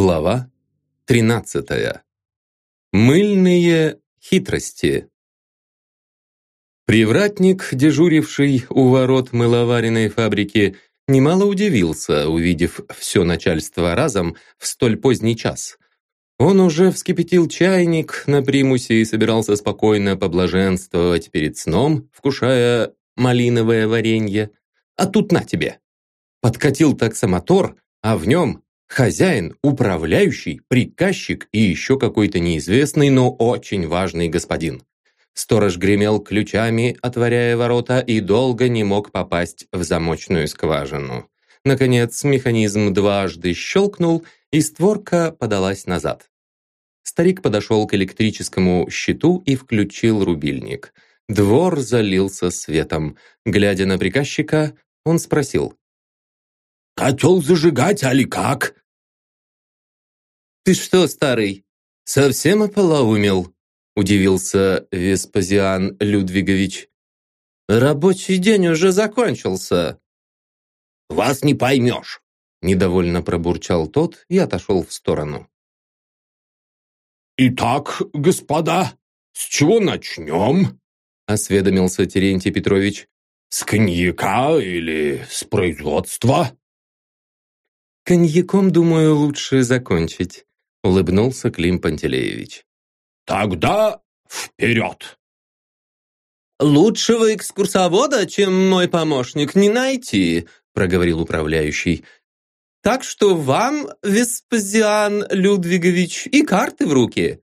Глава 13. Мыльные хитрости. Привратник, дежуривший у ворот мыловаренной фабрики, немало удивился, увидев все начальство разом в столь поздний час. Он уже вскипятил чайник на примусе и собирался спокойно поблаженствовать перед сном, вкушая малиновое варенье. А тут на тебе! Подкатил таксомотор, а в нем Хозяин, управляющий, приказчик и еще какой-то неизвестный, но очень важный господин. Сторож гремел ключами, отворяя ворота, и долго не мог попасть в замочную скважину. Наконец, механизм дважды щелкнул, и створка подалась назад. Старик подошел к электрическому щиту и включил рубильник. Двор залился светом. Глядя на приказчика, он спросил. «Котел зажигать, али как?» «Ты что, старый, совсем ополоумел?» удивился Веспазиан Людвигович. «Рабочий день уже закончился». «Вас не поймешь», недовольно пробурчал тот и отошел в сторону. «Итак, господа, с чего начнем?» осведомился Терентий Петрович. «С коньяка или с производства?» «Коньяком, думаю, лучше закончить», улыбнулся Клим Пантелеевич. «Тогда вперед!» «Лучшего экскурсовода, чем мой помощник, не найти», проговорил управляющий. «Так что вам, Веспазиан Людвигович, и карты в руки».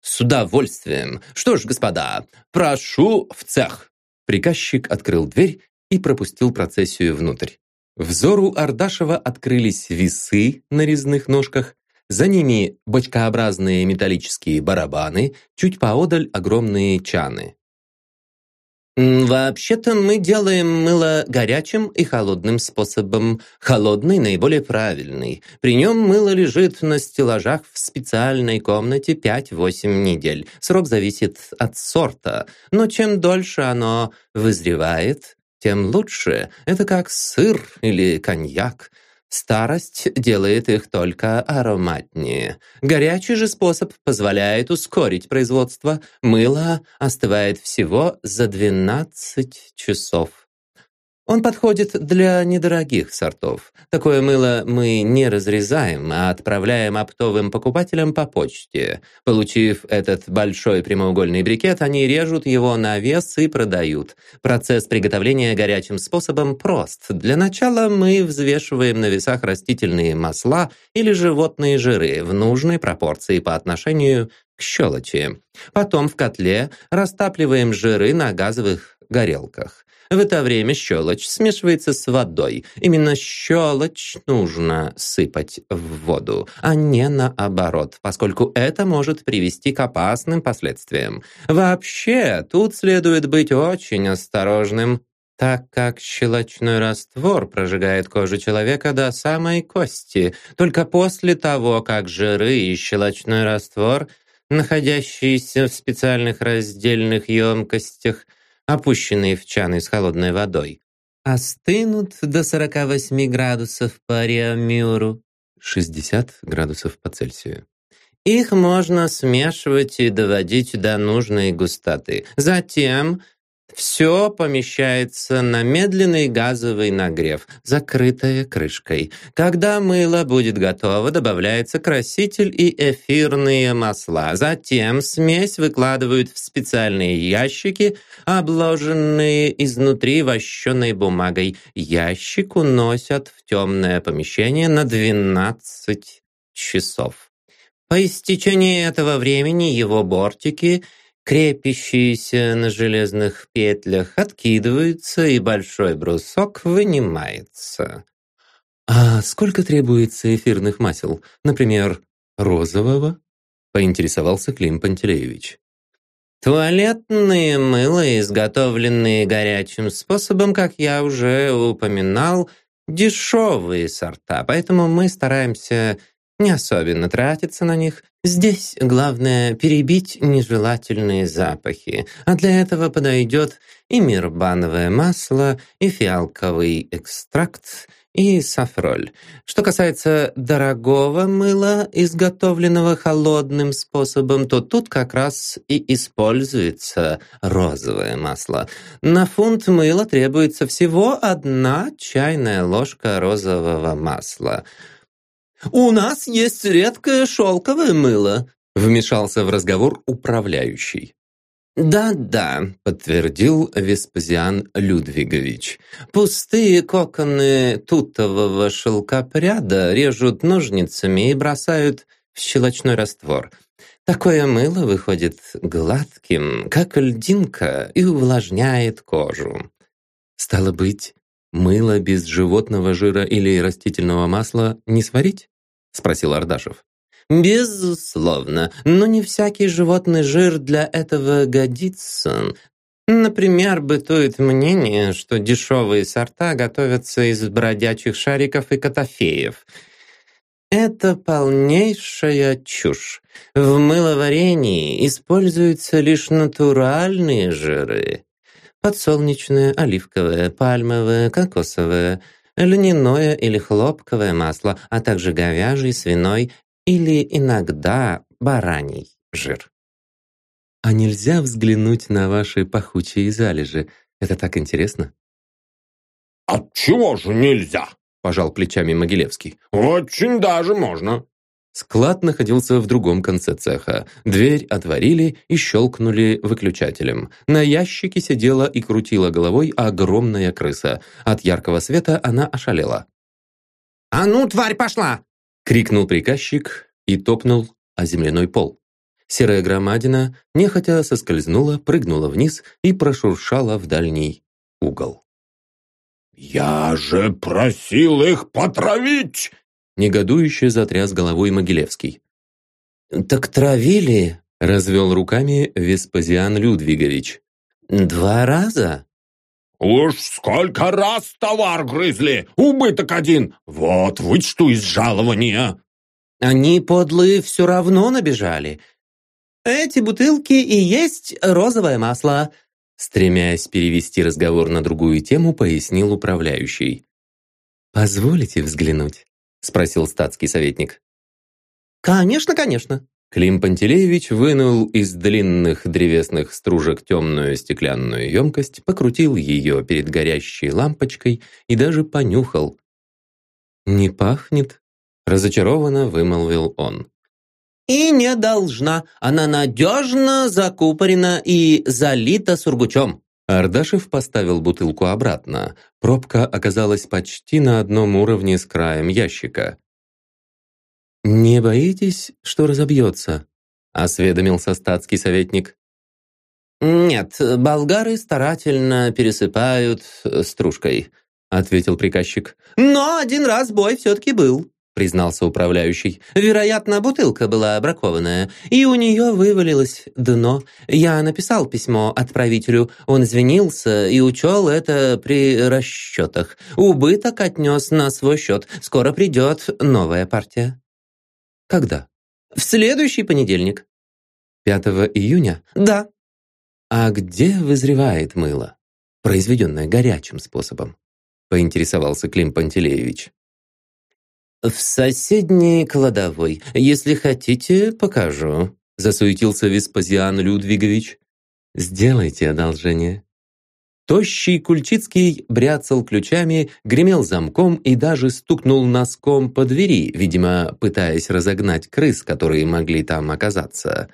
«С удовольствием. Что ж, господа, прошу в цех». Приказчик открыл дверь и пропустил процессию внутрь. Взору Ардашева открылись весы на резных ножках, за ними бочкообразные металлические барабаны, чуть поодаль огромные чаны. «Вообще-то мы делаем мыло горячим и холодным способом. Холодный наиболее правильный. При нем мыло лежит на стеллажах в специальной комнате 5-8 недель. Срок зависит от сорта, но чем дольше оно вызревает, тем лучше. Это как сыр или коньяк. Старость делает их только ароматнее. Горячий же способ позволяет ускорить производство. Мыло остывает всего за 12 часов. Он подходит для недорогих сортов. Такое мыло мы не разрезаем, а отправляем оптовым покупателям по почте. Получив этот большой прямоугольный брикет, они режут его на вес и продают. Процесс приготовления горячим способом прост. Для начала мы взвешиваем на весах растительные масла или животные жиры в нужной пропорции по отношению к щелочи. Потом в котле растапливаем жиры на газовых горелках. В это время щелочь смешивается с водой. Именно щелочь нужно сыпать в воду, а не наоборот, поскольку это может привести к опасным последствиям. Вообще, тут следует быть очень осторожным, так как щелочной раствор прожигает кожу человека до самой кости. Только после того, как жиры и щелочной раствор, находящиеся в специальных раздельных емкостях, опущенные в чаны с холодной водой, остынут до 48 градусов по Реомюру, 60 градусов по Цельсию. Их можно смешивать и доводить до нужной густоты. Затем все помещается на медленный газовый нагрев, закрытое крышкой. Когда мыло будет готово, добавляется краситель и эфирные масла. Затем смесь выкладывают в специальные ящики, обложенные изнутри вощеной бумагой. Ящик уносят в темное помещение на 12 часов. По истечении этого времени его бортики – крепящиеся на железных петлях, откидываются, и большой брусок вынимается. «А сколько требуется эфирных масел? Например, розового?» — поинтересовался Клим Пантелеевич. «Туалетные мыло, изготовленные горячим способом, как я уже упоминал, дешевые сорта, поэтому мы стараемся не особенно тратиться на них. Здесь главное перебить нежелательные запахи, а для этого подойдет и мирбановое масло, и фиалковый экстракт, и сафроль. Что касается дорогого мыла, изготовленного холодным способом, то тут как раз и используется розовое масло. На фунт мыла требуется всего одна чайная ложка розового масла. «У нас есть редкое шелковое мыло», вмешался в разговор управляющий. «Да-да», — подтвердил Веспазиан Людвигович. «Пустые коконы тутового шелкопряда режут ножницами и бросают в щелочной раствор. Такое мыло выходит гладким, как льдинка, и увлажняет кожу». «Стало быть, мыло без животного жира или растительного масла не сварить?» — спросил Ардашев. Безусловно, но не всякий животный жир для этого годится. Например, бытует мнение, что дешевые сорта готовятся из бродячих шариков и котофеев. Это полнейшая чушь. В мыловарении используются лишь натуральные жиры. Подсолнечное, оливковое, пальмовое, кокосовое, льняное или хлопковое масло, а также говяжий, свиной или иногда бараний жир. А нельзя взглянуть на ваши пахучие залежи? Это так интересно. «Отчего же нельзя?» – пожал плечами Могилевский. «Очень даже можно». Склад находился в другом конце цеха. Дверь отворили и щелкнули выключателем. На ящике сидела и крутила головой огромная крыса. От яркого света она ошалела. «А ну, тварь, пошла!» крикнул приказчик и топнул о земляной пол. Серая громадина нехотя соскользнула, прыгнула вниз и прошуршала в дальний угол. «Я же просил их потравить!» Негодующе затряс головой Могилевский. «Так травили?» — развел руками Веспазиан Людвигович. «Два раза?» «Уж сколько раз товар грызли! Убыток один! Вот вычту из жалования!» «Они, подлые, все равно набежали. Эти бутылки и есть розовое масло!» Стремясь перевести разговор на другую тему, пояснил управляющий. «Позволите взглянуть?» — спросил статский советник. «Конечно, конечно!» Клим Пантелеевич вынул из длинных древесных стружек темную стеклянную емкость, покрутил ее перед горящей лампочкой и даже понюхал. «Не пахнет?» – разочарованно вымолвил он. «И не должна. Она надежно закупорена и залита сургучом». Ардашев поставил бутылку обратно. Пробка оказалась почти на одном уровне с краем ящика. «Не боитесь, что разобьется?» — осведомился статский советник. «Нет, болгары старательно пересыпают стружкой», — ответил приказчик. «Но один раз бой все-таки был», — признался управляющий. «Вероятно, бутылка была бракованная, и у нее вывалилось дно. Я написал письмо отправителю, он извинился и учел это при расчетах. Убыток отнес на свой счет. Скоро придет новая партия». Когда? В следующий понедельник. 5 июня? Да. А где вызревает мыло, произведенное горячим способом? Поинтересовался Клим Пантелеевич. В соседней кладовой. Если хотите, покажу. Засуетился Веспазиан Людвигович. Сделайте одолжение. Тощий Кульчицкий бряцал ключами, гремел замком и даже стукнул носком по двери, видимо, пытаясь разогнать крыс, которые могли там оказаться.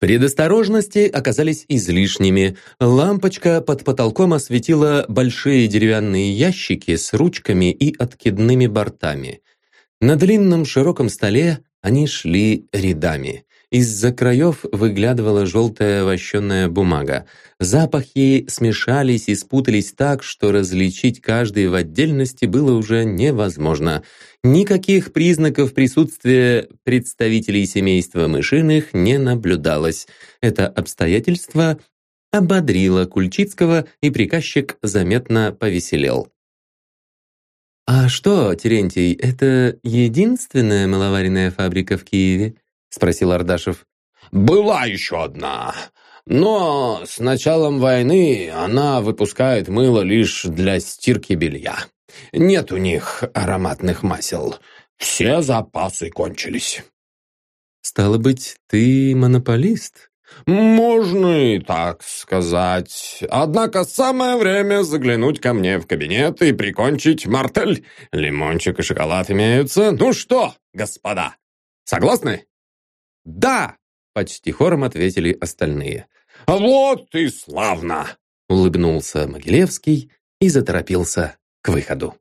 Предосторожности оказались излишними. Лампочка под потолком осветила большие деревянные ящики с ручками и откидными бортами. На длинном широком столе они шли рядами. Из-за краев выглядывала желтая вощеная бумага. Запахи смешались и спутались так, что различить каждый в отдельности было уже невозможно. Никаких признаков присутствия представителей семейства мышиных не наблюдалось. Это обстоятельство ободрило Кульчицкого, и приказчик заметно повеселел. «А что, Терентий, это единственная маловаренная фабрика в Киеве?» — спросил Ардашев. «Была еще одна. Но с началом войны она выпускает мыло лишь для стирки белья. Нет у них ароматных масел. Все запасы кончились. Стало быть, ты монополист? Можно и так сказать. Однако самое время заглянуть ко мне в кабинет и прикончить мартель. Лимончик и шоколад имеются. Ну что, господа, согласны? Да! Почти хором ответили остальные. Вот и славно! Улыбнулся Могилевский и заторопился к выходу.